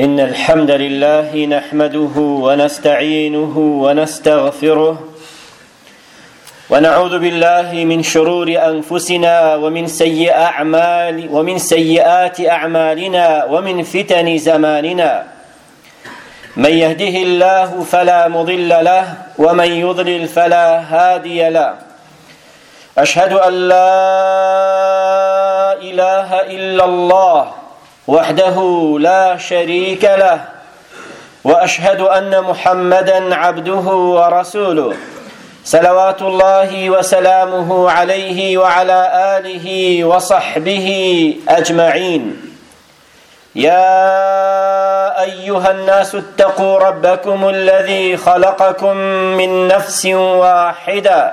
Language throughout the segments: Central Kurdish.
إن الحمد لله نحمده ونستعينه ونستغفره ونعوذ بالله من شرور أنفسنا ومن سيئ أعمال ومن سيئات أعمالنا ومن فتن زماننا من يهده الله فلا مضل له ومن يضلل فلا هادي له أشهد أن لا إله إلا الله وحده لا شريك له واشهد ان محمدا عبده ورسوله صلوات الله وسلامه عليه وعلى اله وصحبه اجمعين يا ايها الناس اتقوا ربكم الذي خلقكم من نفس واحده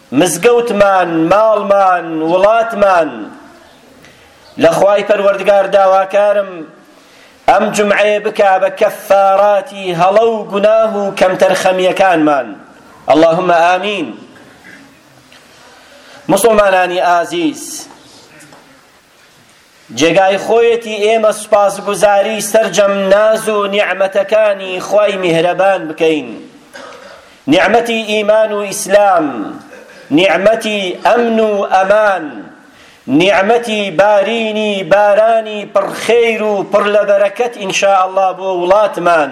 مزگەوتمان، ماڵمان، وڵاتمان. لە خوای پەروەردگار داواکارم ئەم جومعەیە بکا بە کەفاراتی هەڵە و گوناه و کەمتەرخەمیەکانمان. اللهم آمین. موسڵمانانی ئازیز، جێگای خۆیەتی ئێمە سوپاسگوزاری سەرجەم ناز و نیعمەتەکانی خوای میهرەبان بکەین نیعمەتی ئیمان و ئیسلام نیعمەتی ئەمن و ئەمان نیعمەتی بارینی بارانی پڕخێر و پڕ لە بەرەکەت ئینشاءاللە بۆ وڵاتمان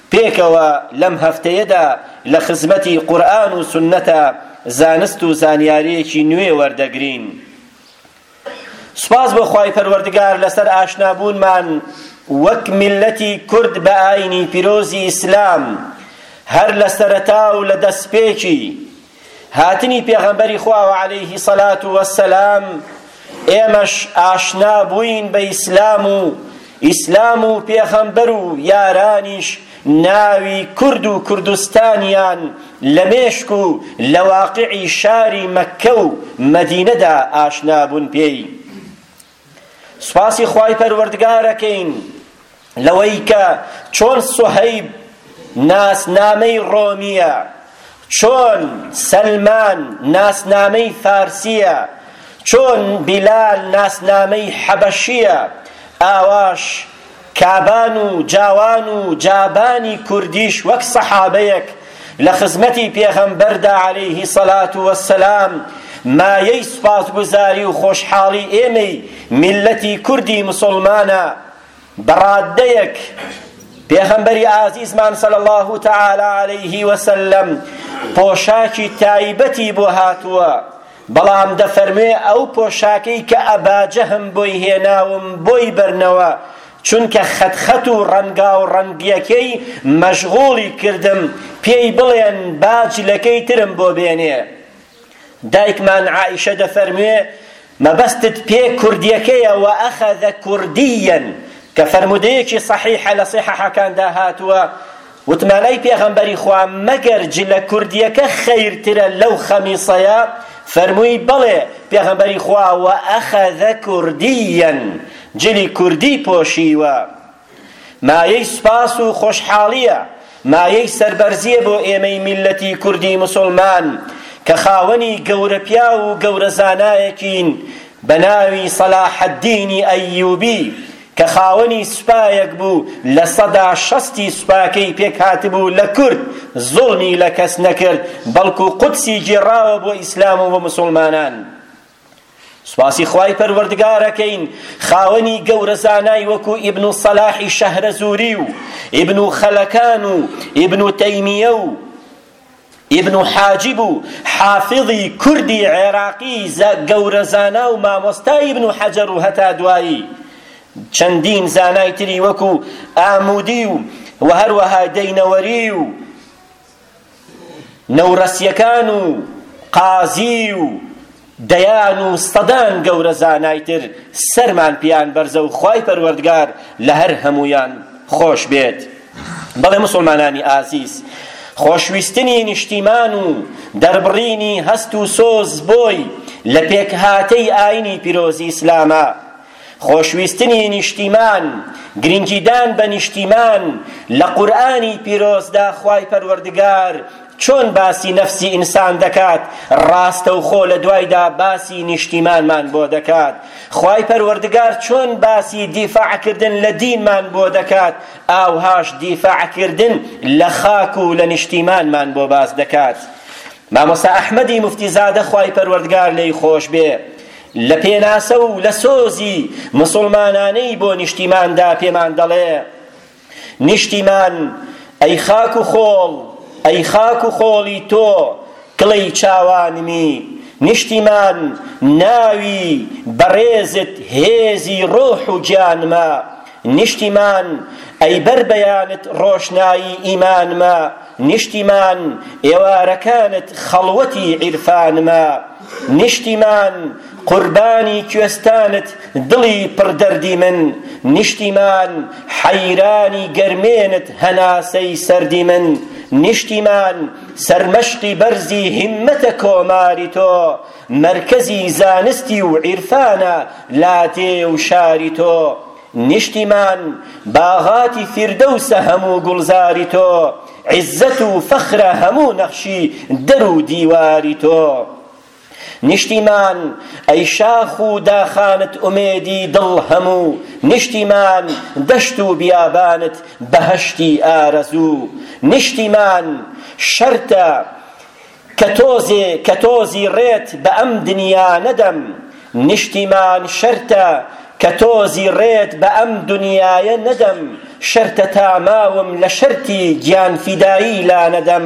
پێکەوە لەم هەفتەیەدا لە خزمەتی قورئان و سوننەتە زانست و زانیاریەکی نوێ وەردەگرین سوپاس بۆ خوای پەروەردگار لەسەر ئاشنابوونمان وەک میلەتی کورد بە ئاینی پیرۆزی ئیسلام هەر لە سەرەتا و لە دەستپێکی هاتنی پێغەمبەری خوا و عەلەیه سەلات وەسەلام ئێمەش ئاشنا بووین بە ئیسلام و ئیسلام و پێغەمبەر و یارانیش ناوی کورد و کوردستانیان لە مێشک و لە واقعی شاری مەککە و مەدینەدا ئاشنا بوون پێی سوپاسی خوای پەروەردگارەکەین لەوەی کە چۆن سوهەیب ناسنامەی ڕۆمیە چۆن سەلمان ناسنامەی فارسیە چۆن بیلال ناسنامەی حەبەشیە ئاواش کابان و جاوان و جابانی کوردیش وەک سەحابەیەک لە خزمەتی پێغەمبەردا عەلەیه سەلە وسلام مایەی سوپاسگوزاری و خۆشحاڵی ئێمەی میللەتی کوردی مسوڵمانە بە ڕاددەیەک پێغەمبەری ئازیزمان صلی الله تعالی علیه وسلم پۆشاکی تایبەتی بۆ هاتووە بەڵام دەفەرموێ ئەو پۆشاکەی کە ئەبا جەهم بۆی هێناوم بۆی بەرنەوە چونکە خەت خەت و ڕەنگاو ڕەنگیەکەی مەشغوڵی کردم پێی بڵێن با جلەکەی ترم بۆ بێنێ دایکمان عائیشە دەفەرموێ مەبەستت پێ کوردیەکەیە وە ئەخەذە کوردیەن کە فەرمودەیەکی صحیحە لە صححەکاندا هاتووە وتمانەی پێغەمبەری خوا مەگەر جلە کوردیەکە خەیرترە لەو خەمیسەیە فەرمووی بەڵێ پێغەمبەری خوا وەئەخەذە کوردیەن جلی کوردی پۆشیوە مایەی سوپاس و خۆشحاڵیە مایەی سەربەرزیە بۆ ئێمەی میللەتی کوردی مسوڵمان کە خاوەنی گەورە پیاو و گەورە زانایەکین بەناوی صلاح الدین ئەیوبی کە خاوەنی سوپایەک بوو لە سەدا شەستی سوپاکەی پێکهاتبوو لە کورد زوڵمی لە کەس نەکرد بەڵکو قودسی گێڕاوە بۆ ئیسلام و بۆ مسوڵمانان سوپاسی خوای پەروەردگارەکەین خاوەنی گەورە زانای وەکو ئیبن و سەلاحی شەهرەزووری و ئیبن و خەلەکان و ئیبن و تەیمیە و ئیبن حاجب و حافزی کوردی عێراقی گەورە زانا و مامۆستای ئیبن حەجەر و هەتا دوایی چەندین زانای تری وەکو ئامودی و و هەروەها دەینەوەری و نەورەسیەکان و قازی و دەیان و سەدان گەورە زانای تر سەرمان پیان بەرزە و خوای پەروەردگار لە هەر هەموویان خۆش بێت بەڵێ مسلمانانی ئازیز خۆشویستنی نیشتیمان و دەربڕینی هەست و سۆز بۆی لە پێکهاتەی ئاینی پیرۆزی ئیسلامە خۆشویستنی نیشتیمان، گرنگیدان بە نیشتیمان، لە قورئانی پیرۆزدا خوای پەروەردگار چۆن باسی نەفسی ئینسان دەکات ڕاستەوخۆ لە دوایدا باسی نیشتیمانمان بۆ دەکات خوای پەروەردگار چۆن باسی دیفاعکردن لە دینمان بۆ دەکات ئاوهاش دیفاعکردن لە خاک و لە نیشتیمانمان بۆ باس دەکات مامۆستا ئەحمەدی مفتیزادە خوای پەروەردگار لێی خۆش بێ لە پێناسە و لە سۆزی مسوڵمانانەی بۆ نیشتیماندا پێمان دەڵێ نیشتیمان ئەی خاک و خۆڵ ئەی خاک و خۆڵی تۆ کڵەی چاوانمی نیشتیمان ناوی بەڕێزت هێزی ڕۆح و گیانمە نیشتیمان ئەی بەر بەیانت ڕۆشنایی ئیمانمە نیشتیمان ئێوارەکانت خەڵوەتی عیرفانمە نیشتیمان قوربانی کوێستانت دڵی پڕ دەردی من نیشتیمان حەیرانی گەرمێنت هەناسەی سەردی من نیشتیمان سەرمەشقی بەرزی هیممەتە کۆماری تۆ مەرکەزی زانستی و عیرفانە لادێ و شاری تۆ نیشتیمان باغاتی فیردەوسە هەموو گوڵزاری تۆ عیزەت و فەخرە هەموو نەخشی دەر و دیواری تۆ نیشتیمان ئەی شاخ و داخانت ئومێدی دڵ هەموو نیشتیمان دەشت و بیابانت بەهەشتی ئارەزوو نیشتیمان شەرتە کە تۆزێ کە تۆزی ڕێت بە ئەم دنیا نەدەم نیشتیمان شەرتە کە تۆزی ڕێت بە ئەم دنیایە نەدەم شەرتە تا ماوم لە شەرتی گیان فیدایی لا نەدەم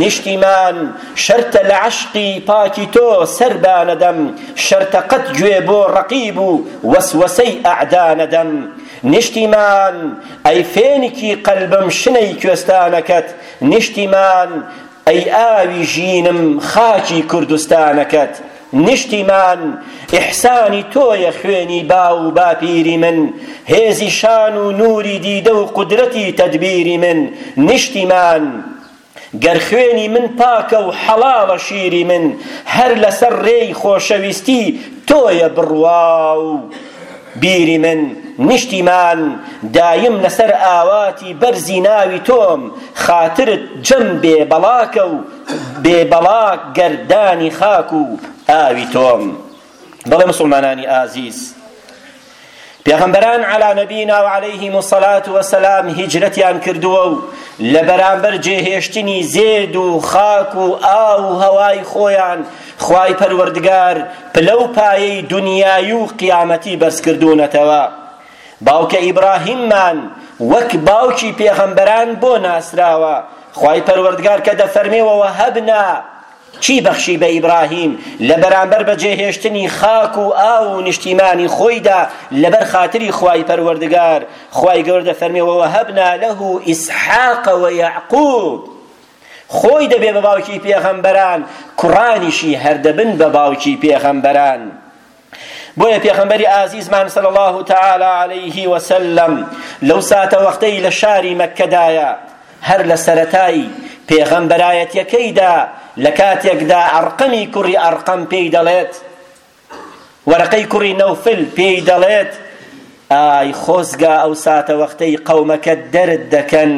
نیشتیمان شەرتە لە عەشقی پاکی تۆ سەر با نەدەم شەرتە قەت گوێ بۆ ڕەقیب و وەسوەسەی ئەعدا نەدەم نیشتیمان ئەی فێنکی قەلبم شنەی کوێستانەکەت نیشتیمان ئەی ئاوی ژینم خاکی کوردستانەکەت نیشتیمان ئیحسانی تۆیە خوێنی باو و باپیری من هێزی شان و نوری دیدە و قودرەتی تەدبیری من نیشتیمان گەر خوێنی من پاکە و حەڵاڵە شیری من هەر لەسەر ڕێی خۆشەویستی تۆیە بڕوا و بیری من نیشتیمان دایم لەسەر ئاواتی بەرزی ناوی تۆم خاترت جەم بێ بەڵاکە و بێ بەڵاک گەردانی خاک و ئاوی تۆم بەڵێ مسلمانانی ئازیز پێغەمبەران علا نبینا و علیهم الصلاة والسلام هیجرەتیان کردووە و لە بەرامبەر جێهێشتنی زێد و خاک و ئاو و هەوای خۆیان خوای پەروەردگار پلە و پایەی دونیایی و قیامەتی بەرزکردوونەتەوە باوکە ئیبراهیممان وەک باوکی پێغەمبەران بۆ ناسراوە خوای پەروەردگار کە دەفەرمێ ووەهەبنا چی بەخشی بە ئیبراهیم لە بەرامبەر بەجێهێشتنی خاک و ئاو و نیشتیمانی خۆیدا لەبەر خاتری خوای پەروەردگار خوای گەوردە فەرمی ووەهەبنا لەه ئیسحاق ویعقوب خۆی دەبێ بە باوکی پێغەمبەران کوڕانیشی هەر دەبن بە باوکی پێغەمبەران بۆیە پێغەمبەری ئازیزمان صلی الله تعالی علیه وسلم لەو ساتە وەختەی لە شاری مەککەدایە هەر لە سەرەتای پێغەمبەرایەتیەکەیدا لە کاتێکدا ئەرقەمی کوڕی ئەرقەم پێی دەڵێت وەرەقەی کوڕی نەوفل پێی دەڵێت ئای خۆزگا ئەو ساتەوەختەی قەومەکەت دەرت دەکەن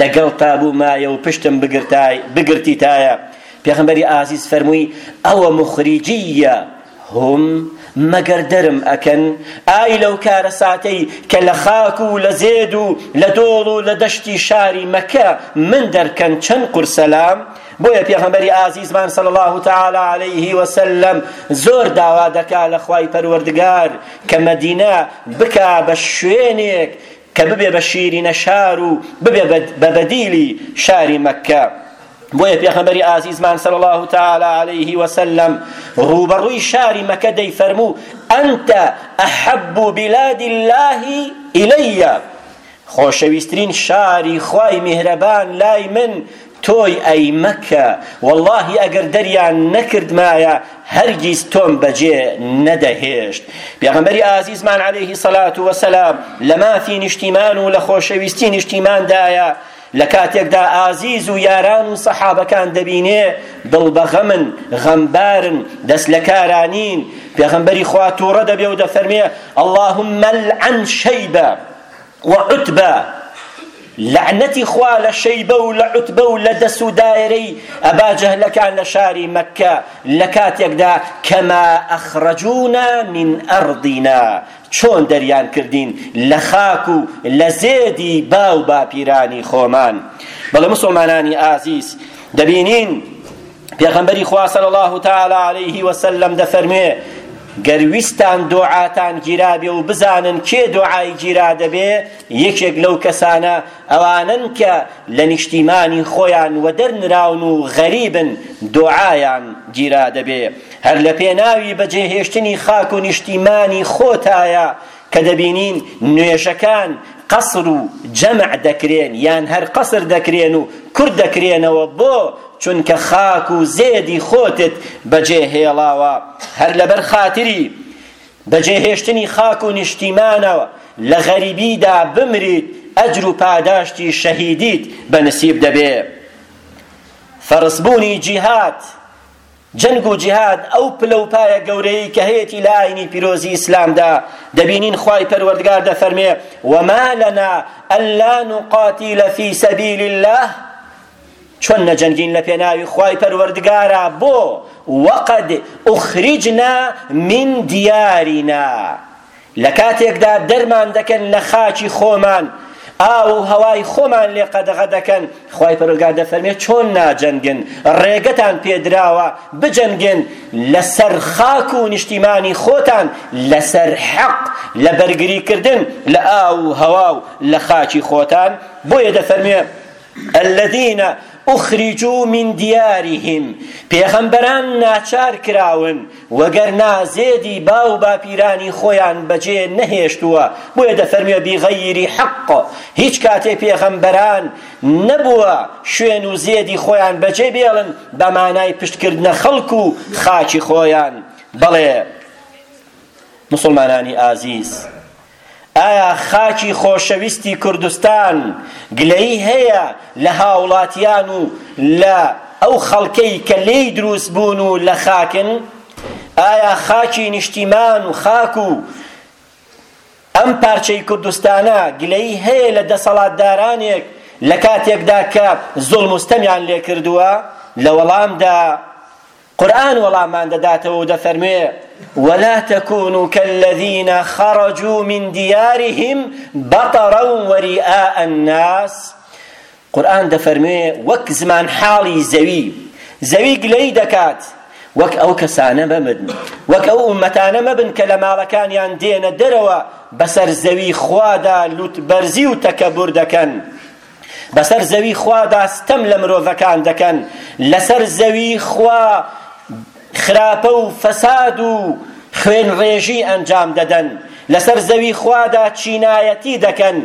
لەگەڵتا بوومایە و پشتم بگرتای بگرتیتایە پێغمبەری ئازیز فەرمووی ئەوە مخریجیە هم مەگەر دەرم ئەکەن ئای لەو کارە ساتەی کە لە خاک و لە زێد و لە دۆڵ و لە دەشتی شاری مەکە من دەرکەن چەند قورسەلام بۆیە پێغەمبەری ئازیزمان صلی اللە تعالی علیه وسلم زۆر داوا دەکا لە خوای پەروەردگار کە مەدینە بکا بە شوێنێک کە ببێ بە شیرینە شار و ببێ بە بەدیلی شاری مەککە بۆیە پێغەمبەری ئازیزمان صلی الله تعالی علیه وسلم ڕوبەڕوی شاری مەکە دەیفەرموو ئەنتە ئەحەب بلاد الله ئیلەیە خۆشەویسترین شاری خوای میهرەبان لای من تۆی ئەی مەککە وەڵاهی ئەگەر دەریان نەکردمایە هەرگیز تۆم بەجێ نەدەهێشت پێغەمبەری ئازیزمان عەلەیهی سەلات وەسەلام لە مافی نیشتیمان و لە خۆشەویستی نیشتیماندایە لە کاتێکدا ئازیز و یاران و سەحابەکان دەبینێ دڵ بە غەمن غەمبارن دەست لە کارانین پێغەمبەری خوا تووڕە دەبێ و دەفەرمێ اللهم لعن شەیبە و عوتبە لەعنەتی خوا لە شەیبە و لە عوتبە و لە دەس و دایرەی ئەبا جەهلەکان لە شاری مەککە لە کاتێکدا کەما ئەخرەجونا من ئەڕدینا چۆن دەریان کردین لە خاک و لە زێدی با و باپیرانی خۆمان بەڵێ مسڵمانانی ئازیز دەبینین پێغەمبەری خوا صلی الله تعالی علیه و سلم دەفەرموێ گەر ویستان دۆعاتان گیرابێ و بزانن کێ دۆعای گیرا دەبێ یەکێک لەو کەسانە ئەوانن کە لە نیشتیمانی خۆیان و دەرنراون و غەریبن دۆعایان گیرا دەبێ هەر لە پێناوی بەجێهێشتنی خاک و نیشتیمانی خۆتایە کە دەبینین نوێژەکان قەسر و جەمع دەکرێن یان هەر قەسر دەکرێن و کورت دەکرێنەوە بۆ چونکە خاک و زێدی خۆتت بەجێ هێڵاوە هەر لەبەر خاتری بەجێهێشتنی خاک و نیشتیمانەوە لە غەریبیدا بمریت ئەجر و پاداشتی شەهیدیت بە نسیب دەبێ فەرزبوونی جیهاد جەنگ و جیهاد ئەو پلە و پایە گەورەیەی کە هەیەتی لە ئاینی پیرۆزی ئیسلامدا دەبینین خوای پەروەردگار دەفەرمێ وما لنا الا نقاتل في سبيل الله چۆن نەجەنگین لە پێناوی خوای پەروەردگارە بۆ وەقد ئوخریجنا من دیارینا لە کاتێکدا دەرمان دەکەن لە خاکی خۆمان ئاو و هەوای خۆمان لێ قەدەغە دەکەن خوای پەرۆگار دەفەرمێ چۆن ناجەنگن ڕێگەتان پێدراوە بجەنگن لەسەر خاک و نیشتیمانی خۆتان لەسەر حەق لە بەرگریکردن لە ئاو و هەوا و لە خاکی خۆتان بۆیە دەفەرمێ الذین اخرجوا من دیارهم پێغەمبەران ناچار کراون وەگەرنا زێدی باو و باپیرانی خۆیان بەجێ نەهێشتووە بۆیە دەفەرموێ بغیری حق هیچ کاتێ پێغەمبەران نەبووە شوێن و زێدی خۆیان بەجێ بێڵن بە مانای پشتکردنە خەڵک و خاکی خۆیان بەڵێ مسلمانانی ئازیز ئایا خاکی خۆشەویستی کوردستان گلەیی هەیە لە هاوڵاتیان و لە ئەو خەڵکەی کە لێی دروست بوون و لە خاکن؟ ئایا خاکی نیشتیمان و خاک و ئەم پارچەی کوردستانە گلەیی هەیە لە دەسەڵاتدارانێک لە کاتێکدا کە زوڵم و ستەمیان لێکردووە؟ لە وەڵامدا قورئان وەڵاممان دەداتەوە و دەفەرموێ ولا تكونوا كالذين خرجوا من ديارهم بطرا ورئاء الناس قورئان دەفەرموێ وەک زمان حاڵی زەوی زەوی گلەی دەکات وەک ئەو کەسانە مەبن وەک ئەو ئومەتانە مەبن کە لە ماڵەکانیان دێنە دەرەوە بەسەر زەوی خوادا لوتبەرزی و تەکەبور دەکەن بەسەر زەوی خوادا ستەم لە مرۆڤەکان دەکەن لەسەر زەوی خوا خراپە و فەساد و خوێن ڕێژی ئەنجام دەدەن لەسەر زەوی خوادا چینایەتی دەکەن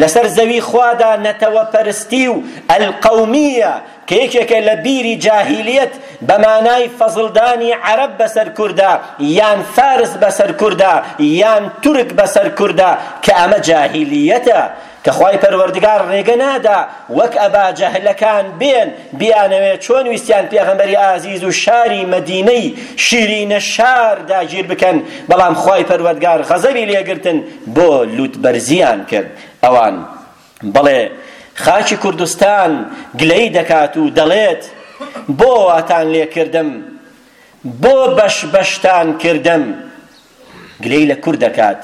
لەسەر زەوی خوادا نەتەوە پەرستی و ئەلقەومیە کە یەکێکە لە بیری جاهیلیەت بەمانای فەزلدانی عەرەب بەسەر کووردا یان فارس بەسەر کووردا یان تورک بەسەر کووردا کە ئەمە جاهیلیەتە کە خوای پەروەردگار ڕێگە نادا وەک ئەبا جەهلەکان بێن بیانەوێ چۆن ویستیان پێغەمبەری ئازیز و شاری مەدینەی شیرینە شار داگیر بکەن بەڵام خوای پەروەردگار غەزەبی لێگرتن بۆ لوت بەرزیان کرد ئەوان بەڵێ خاکی کوردستان گلەی دەکات و دەڵێت بۆ واتان لێکردم بۆ بەش بەشتان کردم گلەی لە کورد دەکات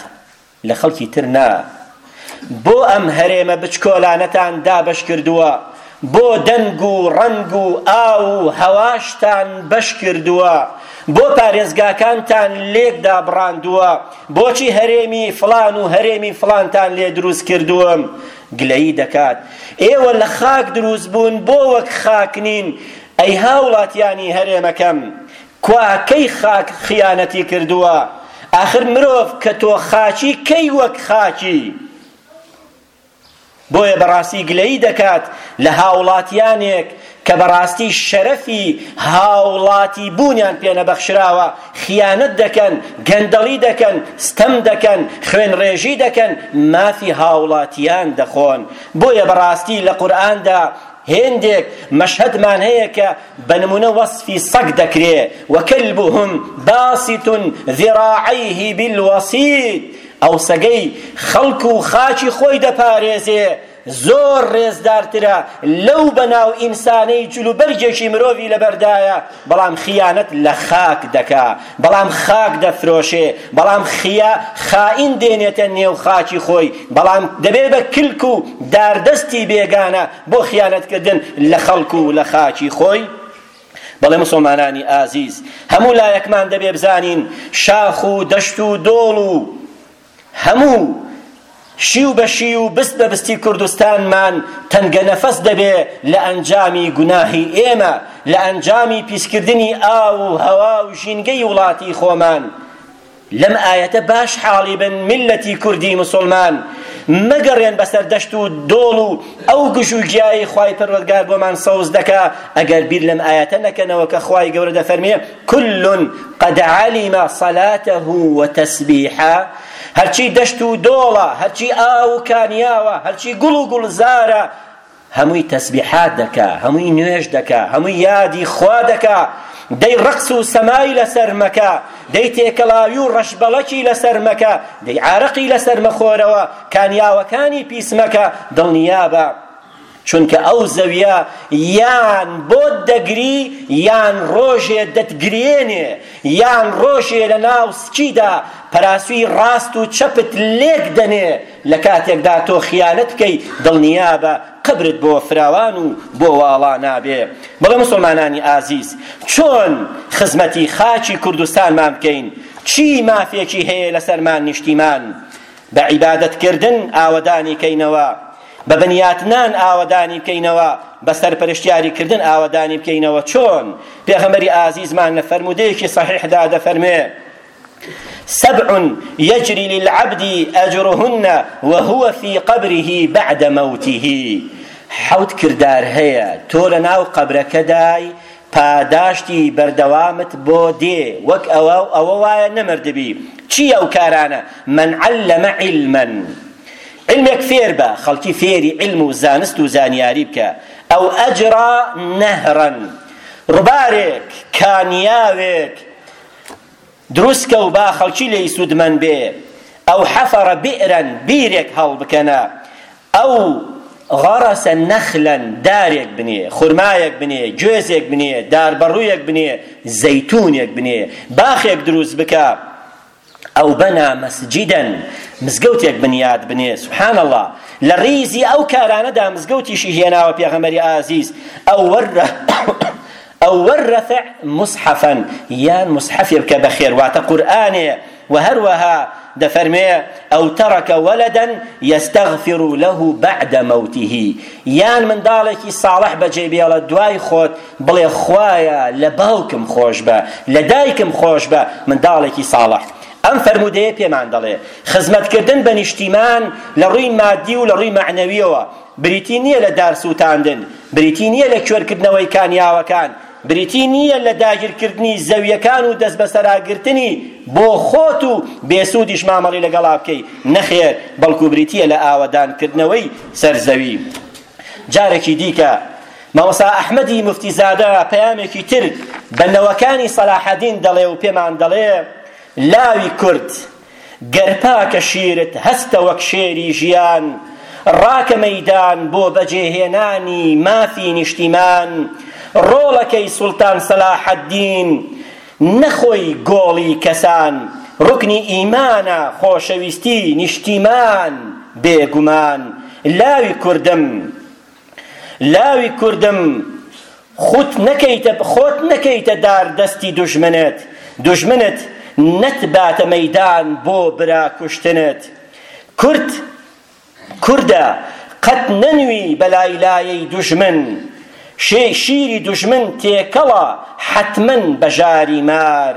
لە خەڵکی تر نا بۆ ئەم هەرێمە بچکۆلانەتان دابەش کردووە بۆ دەنگ و ڕەنگ و ئاو و هەواشتان بەش کردووە بۆ پارێزگاکانتان لێک دابڕاندووە بۆچی هەرێمی فلان و هەرێمی فلانتان لێ دروست کردووم گلەیی دەکات ئێوە لە خاک دروست بوون بۆ وەک خاک نین ئەی هاوڵاتیانی هەرێمەکەم کوا کەی خاک خیانەتی کردووە ئاخر مرۆڤ کە تۆ خاچی کەی وەک خاکی بۆیە بەڕاستی گلەیی دەکات لە هاوڵاتیانێک کە بەڕاستی شەرەفی هاوڵاتی بوونیان پێنەبەخشراوە خیانەت دەکەن گەندەڵی دەکەن ستەم دەکەن خوێنڕێژی دەکەن مافی هاوڵاتیان دەخۆن بۆیە بەڕاستی لە قورئاندا هێندێک مەشهەدمان هەیە کە بە نموونە وەسفی سەگ دەکرێ، وکلبهم باسط ذراعیه بالوصید، ئەو سەگەی خەڵک و خاکی خۆی دەپارێزێ زۆر ڕێزدارترە لەو بەناو ئینسانەی جلوبەرگێکی مرۆڤی لەبەردایە، بەڵام خیانەت لە خاک دەکا بەڵام خاک دەفرۆشێ بەڵام خیا خائین دێنێتە نێو خاکی خۆی بەڵام دەبێ بە کلک و داردەستی بێگانە بۆ خیانەتکردن لە خەڵک و لە خاکی خۆی بەڵێ مسلمانانی ئازیز هەموو لایەکمان دەبێ بزانین شاخ و دەشت و دۆڵ و هەموو شیو بە شیو و بست بە بستی کوردستانمان تەنگەنەفەس دەبێ لە ئەنجامی گوناهی ئێمە، لە ئەنجامی پیسکردنی ئاو و هەوا و ژینگەی وڵاتی خۆمان. لەم ئایەتە باش حاڵی بن میللەتی کوردی موسوڵمان، مەگەڕێن بەسەر دەشت و دۆڵ و ئەو گژ و گیایەی خوای پەروەردگار بۆمان سەوز دەکا، ئەگەر بیر لەم ئایەتە نەکەنەوە کە خوای گەورە دەفەرمێ، کل قد علم صلاته وتسبیحە هەرچی دەشت و دۆڵە هەرچی ئاو و کانیاوە هەرچی گوڵ و گوڵزارە هەمووی تەسبیحات دەکا هەمووی نوێژ دەکا هەمووی یادی خوا دەکا دەی ڕقس و سەمای لەسەر مەکە دەی تێکەڵاوی و ڕەشبەڵەکی لەسەر مەکە دەی عارەقی لەسەر مەخۆرەوە کانیاوەکانی پیس مەکە دڵنیابە چونکە ئەو زەویە یان بۆت دەگری یان ڕۆژێ دەتگرێنێ یان ڕۆژێ لە ناو سکیدا پەراسوی ڕاست و چەپت لێک دەنێ لە کاتێکدا تۆ خیانەت بکەی دڵنیابە قەبرت بۆ فراوان و بۆ واڵا نابێ بەڵێ مسلمانانی ئازیز چۆن خزمەتی خاکی کوردستانمان بکەین چی مافێکی هەیە لەسەرمان نیشتیمان بە عیبادەت کردن ئاوەدانی کەینەوە بە بنیاتنان ئاوەدانی بکەینەوە بە سەرپەرشتیاری کردن ئاوەدانی بکەینەوە چۆن پێغەمەری ئازیزمان لە فەرمودەیەکی صحیحدا دەفەرموێ سبع يجري للعبد أجرهن وهو في قبره بعد موته حوت کردار هەیە تۆ لە ناو قەبرەکەدای پاداشتی بەردەوامت بۆ دێ وەک ئەوە و ئەوە وایە نەمردبی چی ئەو کارانە من علم علما علمێک فێر بە خەڵکی فێری علم و زانست و زانیاری بکە ئەو ئەجرا نەهرەن ڕوبارێک کانیاوێک دروستکە و با خەڵکی لێی سوودمەند بێ ئەو حەفەڕە بئرەن بیرێک هەڵبکەنە ئەو، غرس نخلا، دارێک بنێ، خورمایەک بنێ، گوێزێک بنێ، داربەڕوویەک بنێ، زەیتوونێک بنێ، باخێک دروست بکە، ئەو بنا مسجدا، مزگەوتێک بنیات بنێ، سبحان اللە، لە ڕیزی ئەو کارانەدا مزگەوتیشی هێناوە پێغەمبەری ئازیز، ئەو ورە، ئەو وەررفع مصحفا یان مصحفێ بکە بە خێر واتە قورئانێ وە هەروەها دەفەرموێ ئەو تەڕەکە وەلەدەن یەستەغفر له بعد موته یان منداڵێکی ساڵح بەجێ بێڵە دوای خۆت بڵێ خوایە لە باوکم خۆش بە لە دایکم خۆش بە منداڵێکی ساڵح ئەم فەرموودەیە پێمان دەڵێ خزمەتکردن بە نیشتیمان لە ڕووی مادی و لە ڕووی معنەویەوە بریتی نییە لە دار سووتاندن، بریتی نییە لە کوێرکردنەوەی کانیاوەکان، بریتی نییە لە داگیرکردنی زەوییەکان و دەستبەسەراگرتنی بۆ خۆت و بێسوودیش مامەڵەی لەگەڵا بکەی، نەخێر، بەڵکو بریتییە لە ئاوەدانکردنەوەی سەر زەوی. جارێکی دیکە مامۆستا ئەحمەدی موفتیزادە پەیامێکی تر بە نەوەکانی سەلاحەدین دەڵێ و پێمان دەڵێ لاوی کورد، گەر پاکە شیرت هەستە وەک شێری ژیان ڕاکە مەیدان بۆ بەجێهێنانی مافی نیشتیمان ڕۆڵەکەی سوڵتان سەلاحەدین نەخۆی گۆڵی کەسان ڕوکنی ئیمانە خۆشەویستی نیشتیمان بێگومان لاوی کوردم لاوی کوردم خوت نەکەیتە خۆت نەکەیتە دار دەستی دوژمنت دوژمنت نەتباتە مەیدان بۆ برا کوشتنت کورد کوردە قەت نەنوی بەلای لایەی دوژمن شێ شیری دوژمن تێکەڵە حەتمەن بەژاری مار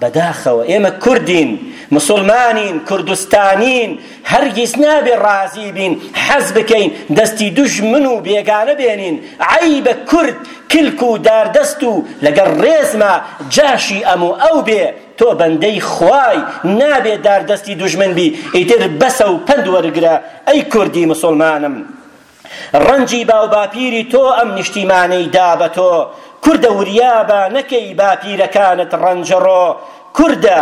بەداخەوە ئێمە کوردین موسوڵمانین کوردستانین هەرگیز نابێ ڕازی بین حەز بکەین دەستی دوژمن و بێگانە بێنین عەیبە کورد کلک و داردەست و لەگەڵ ڕێزما جاشی ئەم و ئەو بێ تۆ بەندەی خوای نابێ داردەستی دوژمن بی ئیتر بەسە و پەند وەرگرە ئەی کوردی موسوڵمانم ڕەنجی باو باپیری تۆ ئەم نیشتیمانەی دا بە تۆ کوردە وریابە نەکەی باپیرەکانت ڕەنجەڕۆ کوردە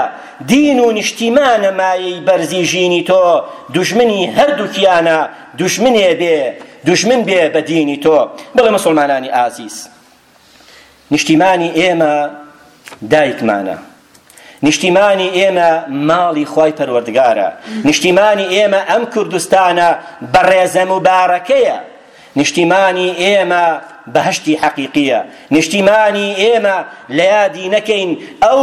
دین و نیشتیمانە مایەی بەرزی ژینی تۆ دوژمنی هەردووکیانە دوژمنێ بێ دوژمن بێ بە دینی تۆ بڵێ مسوڵمانانی ئازیز نیشتیمانی ئێمە دایکمانە نیشتیمانی ئێمە ماڵی خوای پەروەردگارە نیشتیمانی ئێمە ئەم کوردستانە بەڕێزە مبارەکەیە نیشتیمانی ئێمە بەهشتی حەقیقیە نیشتیمانی ئێمە لە یادی نەکەین ئەو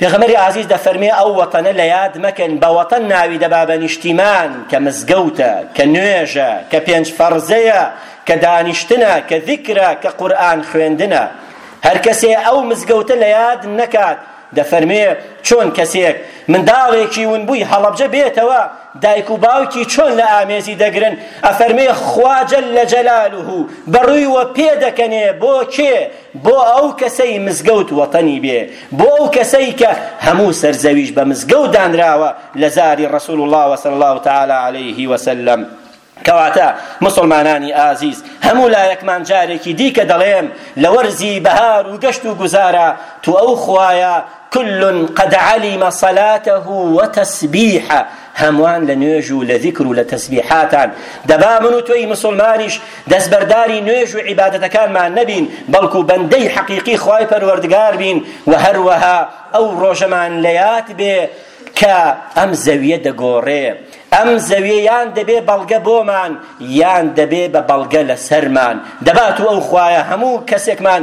پێغەمبەری ئازیز دەفەرمێ ئەو وەتەنە لە یاد مەکەن بە وەتەن ناوی دەبا بە نیشتیمان کە مزگەوتە کە نوێژە کە پێنج فەرزەیە کە دانیشتنە کە ذیکرە کە قورئان خوێندنە هەر کەسێ ئەو مزگەوتە لە یاد نەکات دەفەرمێ چۆن کەسێک منداڵێکی ونبووی هەڵەبجە بێتەوە دایک و باوکی چۆن لە ئامێزی دەگرن ئەفەرمێ خوا جل جلاله بەڕووی وە پێ دەکەنێ بۆ کێ بۆ ئەو کەسەی مزگەوت وەتەنی بێ، بۆ ئەو کەسەی کە هەموو سەر زەویش بە مزگەوت دانراوە لە زاری رسول اللە صلی اللە تعالی علیه و سلم. کەواتە موسڵمانانی ئازیز هەموو لایەکمان جارێکی دیکە دەڵێم لە وەرزی بەهار و گەشت و گوزارا تو ئەو خوایە کل قد علم صلاته و تسبیحە هەموان لە نوێژ و لە ذیکر و لە تەسبیحاتان دەبا من و تۆی مسوڵمانیش دەستبەرداری نوێژ و عیبادەتەکانمان نەبین بەڵکو بەندەی حەقیقی خوای پەروەردگار بین و هەروەها ئەو ڕۆژەمان لە یاد بێ کە ئەم زەویە دەگۆڕێ ئەم زەویە یان دەبێ بەڵگە بۆمان یان دەبێ بە بەڵگە لەسەرمان دەبات و ئەو خوایە هەموو کەسێکمان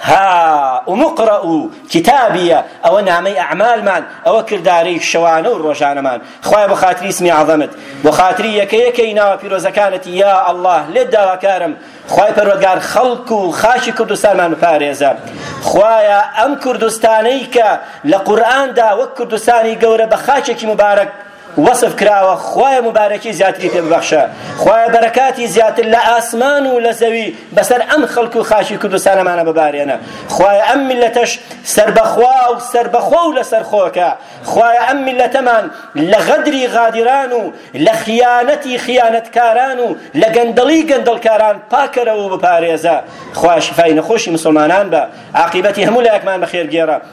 ها ئومقڕئو کتابیە ئەوە نامەی ئەعمالمان ئەوە کردارەی شەوانە و ڕۆژانەمان خوایە بە خاتری اسمی عەظەمت بۆ خاتری یەکە یەکەی ناوە پیرۆزەکانت یا ئەڵڵا لێت داواکارم خوای پەروەردگار خەڵک و خاکی کوردستانمان بپارێزە خوایە ئەم کوردستانەی کە لە قورئاندا وەک کوردستانی گەورە بە خاکێکی مبارەک وەسف کراوە خوایە مبارەکی زیاتری پێ ببەخشە خوایە بەرەکاتی زیاتر لە ئاسمان و لە زەوی بەسەر ئەم خەڵک و خاکی کوردستانەمانە ببارێنە خوایە ئەم میلەتەش سەربەخوا و سەربەخۆ و لەسەر خۆکە خوایە ئەم میلەتەمان لە غەدری غادران و لە خیانەتی خیانەتکاران و لە گەندەڵی گەندەڵکاران پاکەرەوە و بپارێزە خوایە شیفای نەخۆشی مسلمانان بە عاقیبەتی هەموو لایەکمان بەخێرگێڕە